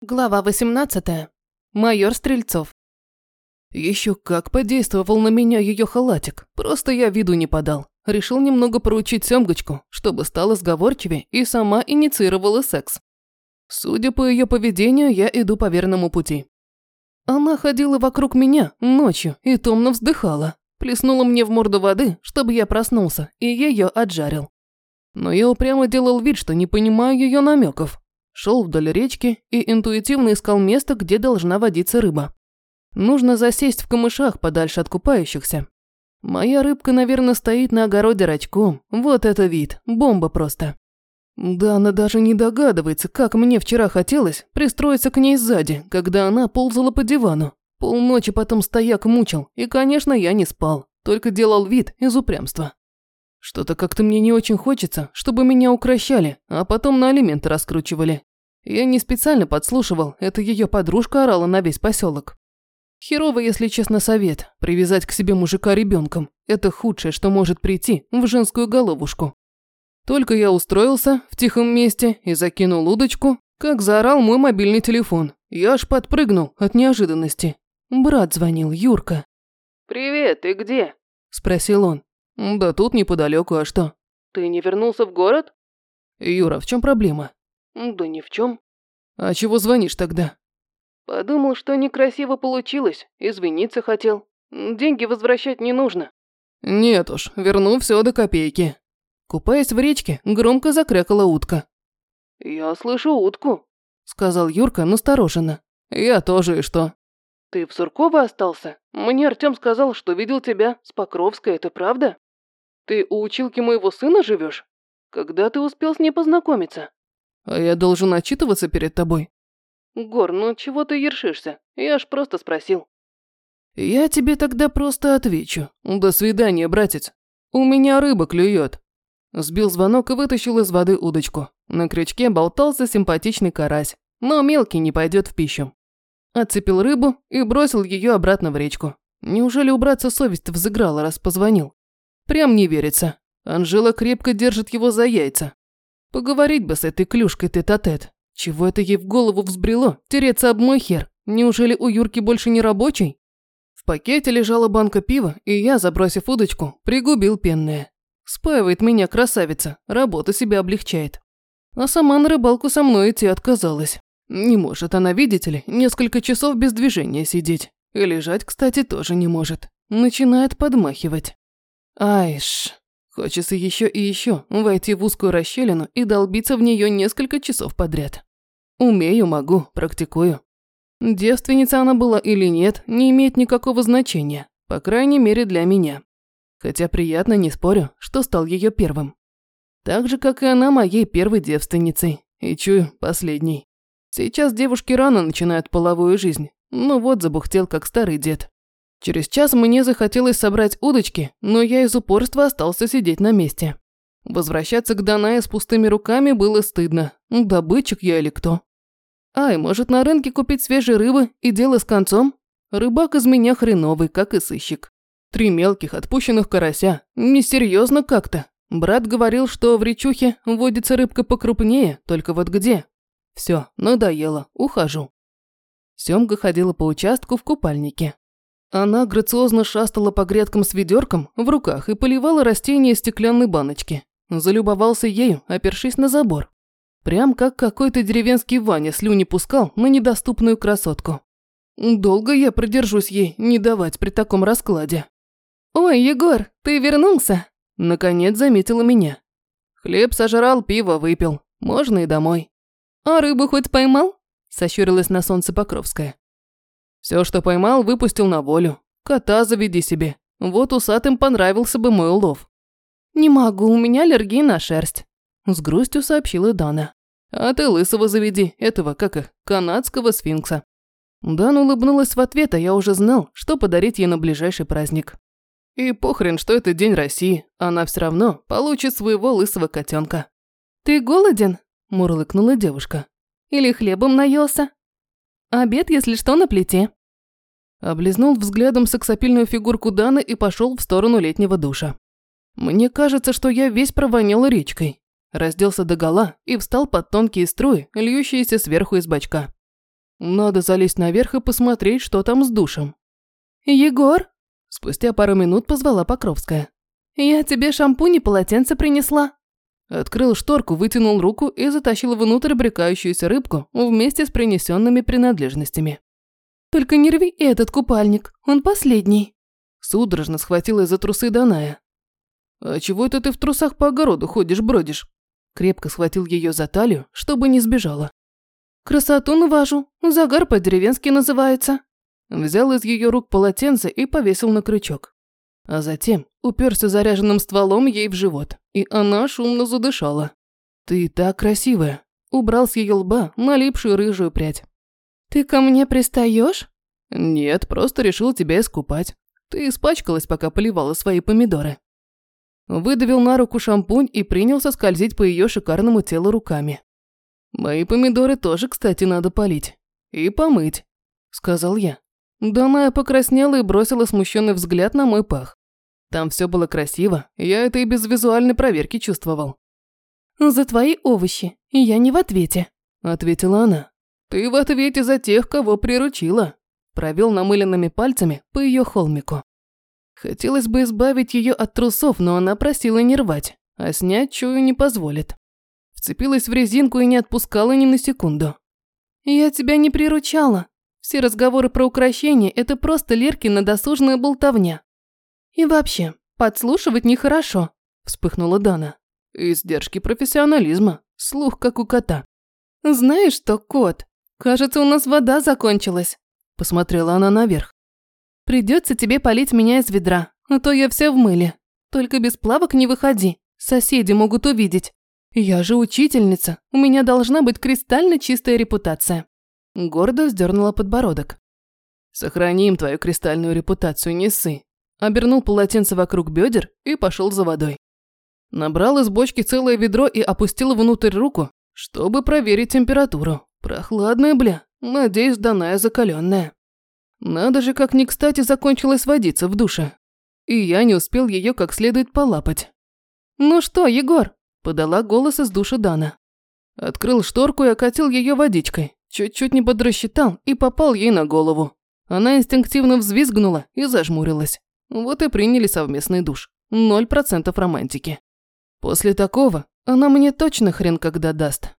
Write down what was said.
Глава 18. Майор Стрельцов. Еще как подействовал на меня ее халатик. Просто я виду не подал. Решил немного поручить Семгочку, чтобы стала сговорчивее и сама инициировала секс. Судя по ее поведению, я иду по верному пути. Она ходила вокруг меня ночью и томно вздыхала. Плеснула мне в морду воды, чтобы я проснулся, и ее отжарил. Но я упрямо делал вид, что не понимаю ее намеков, шел вдоль речки и интуитивно искал место, где должна водиться рыба. Нужно засесть в камышах подальше от купающихся. Моя рыбка, наверное, стоит на огороде рачком. Вот это вид, бомба просто. Да она даже не догадывается, как мне вчера хотелось пристроиться к ней сзади, когда она ползала по дивану. Полночи потом стояк мучил, и, конечно, я не спал, только делал вид из упрямства. Что-то как-то мне не очень хочется, чтобы меня укращали, а потом на алименты раскручивали. Я не специально подслушивал, это ее подружка орала на весь поселок. Херово, если честно, совет. Привязать к себе мужика ребенком. Это худшее, что может прийти в женскую головушку. Только я устроился в тихом месте и закинул удочку, как заорал мой мобильный телефон. Я аж подпрыгнул от неожиданности. Брат звонил, Юрка. «Привет, ты где?» – спросил он. «Да тут неподалеку, а что?» «Ты не вернулся в город?» «Юра, в чем проблема?» Да ни в чем. А чего звонишь тогда? Подумал, что некрасиво получилось, извиниться хотел. Деньги возвращать не нужно. Нет уж, верну все до копейки. Купаясь в речке, громко закрякала утка. Я слышу утку, сказал Юрка настороженно. Я тоже и что? Ты в Сурково остался? Мне Артем сказал, что видел тебя с Покровской, это правда? Ты у училки моего сына живешь? Когда ты успел с ней познакомиться? А я должен отчитываться перед тобой? Гор, ну чего ты ершишься? Я ж просто спросил. Я тебе тогда просто отвечу. До свидания, братец. У меня рыба клюет. Сбил звонок и вытащил из воды удочку. На крючке болтался симпатичный карась, но мелкий не пойдет в пищу. Отцепил рыбу и бросил ее обратно в речку. Неужели у братца совесть взыграла, раз позвонил? Прям не верится. Анжела крепко держит его за яйца. Поговорить бы с этой клюшкой тет-а-тет. Чего это ей в голову взбрело? Тереться об мой хер. Неужели у Юрки больше не рабочий? В пакете лежала банка пива, и я, забросив удочку, пригубил пенное. Спаивает меня красавица, работа себя облегчает. А сама на рыбалку со мной идти отказалась. Не может она, видите ли, несколько часов без движения сидеть. И лежать, кстати, тоже не может. Начинает подмахивать. Айш. Хочется еще и еще войти в узкую расщелину и долбиться в нее несколько часов подряд. Умею, могу, практикую. Девственница она была или нет, не имеет никакого значения, по крайней мере для меня. Хотя приятно, не спорю, что стал ее первым. Так же, как и она моей первой девственницей, и чую, последней. Сейчас девушки рано начинают половую жизнь, ну вот забухтел, как старый дед. Через час мне захотелось собрать удочки, но я из упорства остался сидеть на месте. Возвращаться к Данае с пустыми руками было стыдно. Добытчик я или кто? Ай, может на рынке купить свежей рыбы и дело с концом? Рыбак из меня хреновый, как и сыщик. Три мелких отпущенных карася. Несерьезно как-то. Брат говорил, что в речухе водится рыбка покрупнее, только вот где? Все, надоело, ухожу. Семга ходила по участку в купальнике. Она грациозно шастала по грядкам с ведерком в руках и поливала растения из стеклянной баночки. Залюбовался ею, опершись на забор. Прям как какой-то деревенский Ваня слюни пускал на недоступную красотку. Долго я продержусь ей не давать при таком раскладе. «Ой, Егор, ты вернулся?» Наконец заметила меня. Хлеб сожрал, пиво выпил. Можно и домой. «А рыбу хоть поймал?» Сощурилась на солнце Покровская. Все, что поймал, выпустил на волю. Кота заведи себе. Вот усатым понравился бы мой улов. Не могу, у меня аллергия на шерсть. С грустью сообщила Дана. А ты лысого заведи, этого, как их, канадского сфинкса. Дана улыбнулась в ответ, а я уже знал, что подарить ей на ближайший праздник. И похрен, что это День России, она все равно получит своего лысого котенка. «Ты голоден?» – мурлыкнула девушка. «Или хлебом наелся?» «Обед, если что, на плите». Облизнул взглядом сексапильную фигурку Даны и пошел в сторону летнего душа. Мне кажется, что я весь провонял речкой. Разделся догола и встал под тонкие струи, льющиеся сверху из бачка. Надо залезть наверх и посмотреть, что там с душем. «Егор?» Спустя пару минут позвала Покровская. «Я тебе шампунь и полотенце принесла». Открыл шторку, вытянул руку и затащил внутрь брекающуюся рыбку вместе с принесенными принадлежностями. «Только не рви этот купальник, он последний». Судорожно схватила за трусы Даная. «А чего это ты в трусах по огороду ходишь-бродишь?» Крепко схватил ее за талию, чтобы не сбежала. «Красоту навожу, загар по-деревенски называется». Взял из ее рук полотенце и повесил на крючок. А затем уперся заряженным стволом ей в живот, и она шумно задышала. «Ты так красивая!» Убрал с ее лба налипшую рыжую прядь. «Ты ко мне пристаешь? «Нет, просто решил тебя искупать. Ты испачкалась, пока поливала свои помидоры». Выдавил на руку шампунь и принялся скользить по ее шикарному телу руками. «Мои помидоры тоже, кстати, надо полить. И помыть», – сказал я. Даная покраснела и бросила смущенный взгляд на мой пах. Там все было красиво, я это и без визуальной проверки чувствовал. «За твои овощи, я не в ответе», – ответила она. «Ты в ответе за тех, кого приручила», – провел намыленными пальцами по ее холмику. Хотелось бы избавить ее от трусов, но она просила не рвать, а снять чую не позволит. Вцепилась в резинку и не отпускала ни на секунду. «Я тебя не приручала. Все разговоры про украшения – это просто Леркина досужная болтовня. И вообще, подслушивать нехорошо», – вспыхнула Дана. «Издержки профессионализма. Слух, как у кота». «Знаешь что, кот, кажется, у нас вода закончилась», – посмотрела она наверх. «Придется тебе полить меня из ведра, а то я вся в мыле. Только без плавок не выходи, соседи могут увидеть. Я же учительница, у меня должна быть кристально чистая репутация». Гордо вздернула подбородок. «Сохраним твою кристальную репутацию, не ссы». Обернул полотенце вокруг бедер и пошел за водой. Набрал из бочки целое ведро и опустил внутрь руку, чтобы проверить температуру. Прохладная, бля. Надеюсь, данная закаленная. Надо же, как не кстати закончилась водиться в душе. И я не успел ее как следует полапать. «Ну что, Егор?» – подала голос из душа Дана. Открыл шторку и окатил ее водичкой. Чуть-чуть не подрасчитал и попал ей на голову. Она инстинктивно взвизгнула и зажмурилась. Вот и приняли совместный душ. Ноль процентов романтики. После такого она мне точно хрен когда даст.